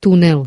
tunel.